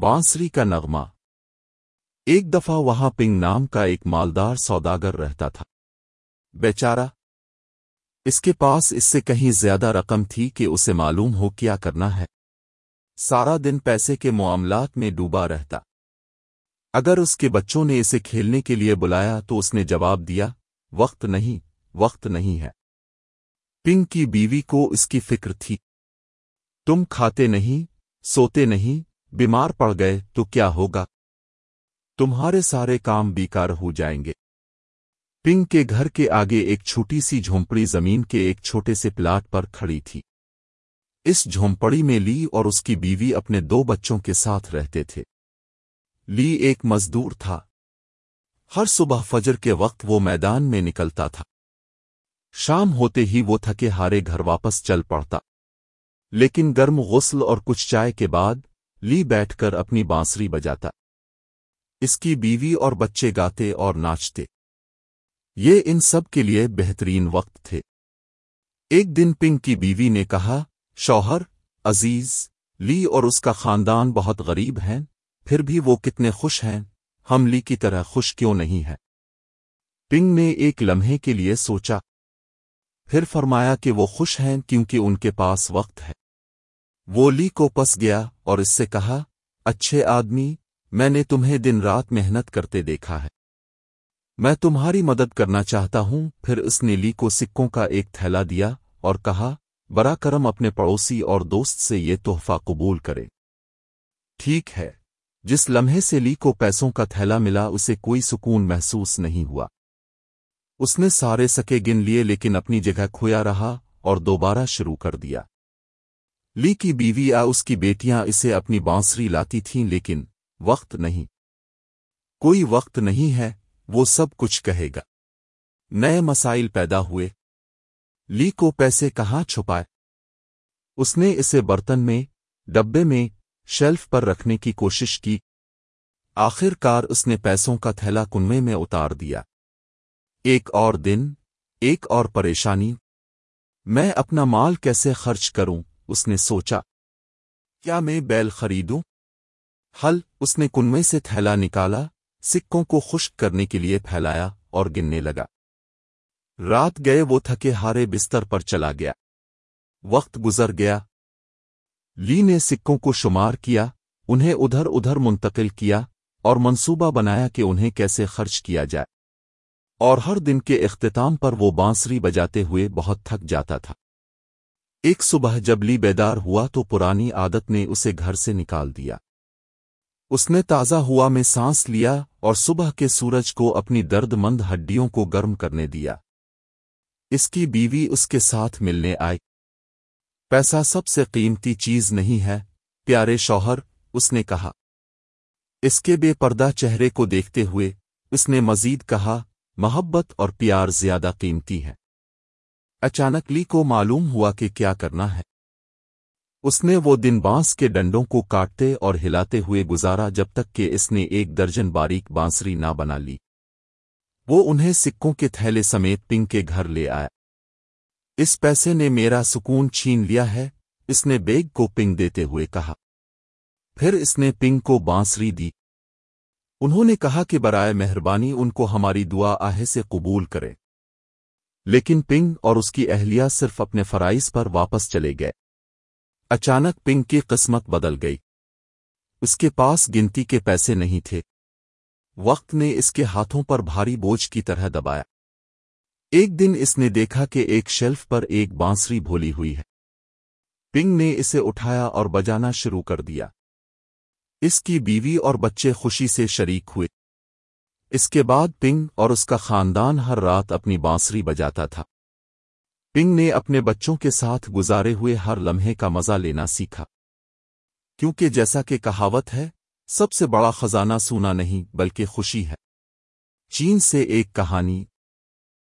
بانسری کا نغمہ۔ ایک دفعہ وہاں پنگ نام کا ایک مالدار سوداگر رہتا تھا۔ بیچارہ، اس کے پاس اس سے کہیں زیادہ رقم تھی کہ اسے معلوم ہو کیا کرنا ہے۔ سارا دن پیسے کے معاملات میں ڈوبا رہتا۔ اگر اس کے بچوں نے اسے کھیلنے کے لیے بلایا تو اس نے جواب دیا، وقت نہیں وقت نہیں ہے۔ پنگ کی بیوی کو اس کی فکر تھی۔ تم کھاتے نہیں، سوتے نہیں بیمار پڑ گئے تو کیا ہوگا؟ تمہارے سارے کام بیکار ہو جائیں گے۔ پنگ کے گھر کے آگے ایک چھوٹی سی جھونپڑی زمین کے ایک چھوٹے سے پلاٹ پر کھڑی تھی۔ اس جھونپڑی میں لی اور اس کی بیوی اپنے دو بچوں کے ساتھ رہتے تھے۔ لی ایک مزدور تھا۔ ہر صبح فجر کے وقت وہ میدان میں نکلتا تھا۔ شام ہوتے ہی وہ تھکے ہارے گھر واپس چل پڑتا۔ لیکن گرم غسل اور کچھ چائے کے بعد لی بیٹھ کر اپنی بانسری بجاتا۔ اس کی بیوی اور بچے گاتے اور ناچتے۔ یہ ان سب کے لیے بہترین وقت تھے۔ ایک دن پنک کی بیوی نے کہا، شوہر، عزیز، لی اور اس کا خاندان بہت غریب ہیں، پھر بھی وہ کتنے خوش ہیں۔ ہم لی کی طرح خوش کیوں نہیں ہے پنگ نے ایک لمحے کے لیے سوچا۔ پھر فرمایا کہ وہ خوش ہیں کیونکہ ان کے پاس وقت ہے۔ وہ لی کو پس گیا اور اس سے کہا، اچھے آدمی، میں نے تمہیں دن رات محنت کرتے دیکھا ہے۔ میں تمہاری مدد کرنا چاہتا ہوں۔ پھر اس نے لی کو سکوں کا ایک تھیلا دیا اور کہا، برا کرم اپنے پڑوسی اور دوست سے یہ تحفہ قبول کرے۔ ٹھیک ہے۔ جس لمحے سے لی کو پیسوں کا تھیلا ملا، اسے کوئی سکون محسوس نہیں ہوا۔ اس نے سارے سکے گن لیے، لیکن اپنی جگہ کھویا رہا اور دوبارہ شروع کر دیا۔ لی کی بیوی آ اس کی بیٹیاں اسے اپنی بانسری لاتی تھیں لیکن وقت نہیں۔ کوئی وقت نہیں ہے، وہ سب کچھ کہے گا۔ نئے مسائل پیدا ہوئے۔ لی کو پیسے کہاں چھپائے؟ اس نے اسے برتن میں، ڈبے میں، شیلف پر رکھنے کی کوشش کی۔ آخر کار اس نے پیسوں کا تھیلا کنویں میں اتار دیا۔ ایک اور دن، ایک اور پریشانی۔ میں اپنا مال کیسے خرچ کروں؟ اس نے سوچا، کیا میں بیل خریدوں؟ حل اس نے کنویں سے تھیلا نکالا، سکوں کو خشک کرنے کے لیے پھیلایا اور گننے لگا۔ رات گئے، وہ تھکے ہارے بستر پر چلا گیا۔ وقت گزر گیا۔ لی نے سکوں کو شمار کیا، انہیں ادھر ادھر منتقل کیا اور منصوبہ بنایا کہ انہیں کیسے خرچ کیا جائے۔ اور ہر دن کے اختتام پر وہ بانسری بجاتے ہوئے بہت تھک جاتا تھا۔ ایک صبح جب لی بیدار ہوا تو پرانی عادت نے اسے گھر سے نکال دیا۔ اس نے تازہ ہوا میں سانس لیا اور صبح کے سورج کو اپنی درد مند ہڈیوں کو گرم کرنے دیا۔ اس کی بیوی اس کے ساتھ ملنے آئی۔ پیسہ سب سے قیمتی چیز نہیں ہے، پیارے شوہر، اس نے کہا۔ اس کے بے پردہ چہرے کو دیکھتے ہوئے اس نے مزید کہا، محبت اور پیار زیادہ قیمتی ہے اچانک لی کو معلوم ہوا کہ کیا کرنا ہے۔ اس نے وہ دن بانس کے ڈنڈوں کو کاٹتے اور ہلاتے ہوئے گزارا جب تک کہ اس نے ایک درجن باریک بانسری نہ بنا لی۔ وہ انہیں سکوں کے تھیلے سمیت پنگ کے گھر لے آیا۔ اس پیسے نے میرا سکون چھین لیا ہے، اس نے بیگ کو پنگ دیتے ہوئے کہا۔ پھر اس نے پنگ کو بانسری دی۔ انہوں نے کہا کہ برائے مہربانی ان کو ہماری دعا آہے سے قبول کرے لیکن پنگ اور اس کی اہلیہ صرف اپنے فرائض پر واپس چلے گئے۔ اچانک پنگ کی قسمت بدل گئی۔ اس کے پاس گنتی کے پیسے نہیں تھے۔ وقت نے اس کے ہاتھوں پر بھاری بوجھ کی طرح دبایا۔ ایک دن اس نے دیکھا کہ ایک شیلف پر ایک بانسری بھولی ہوئی ہے۔ پنگ نے اسے اٹھایا اور بجانا شروع کر دیا۔ اس کی بیوی اور بچے خوشی سے شریک ہوئے۔ اس کے بعد پنگ اور اس کا خاندان ہر رات اپنی بانسری بجاتا تھا۔ پنگ نے اپنے بچوں کے ساتھ گزارے ہوئے ہر لمحے کا مزہ لینا سیکھا۔ کیونکہ جیسا کہ کہاوت ہے، سب سے بڑا خزانہ سونا نہیں بلکہ خوشی ہے۔ چین سے ایک کہانی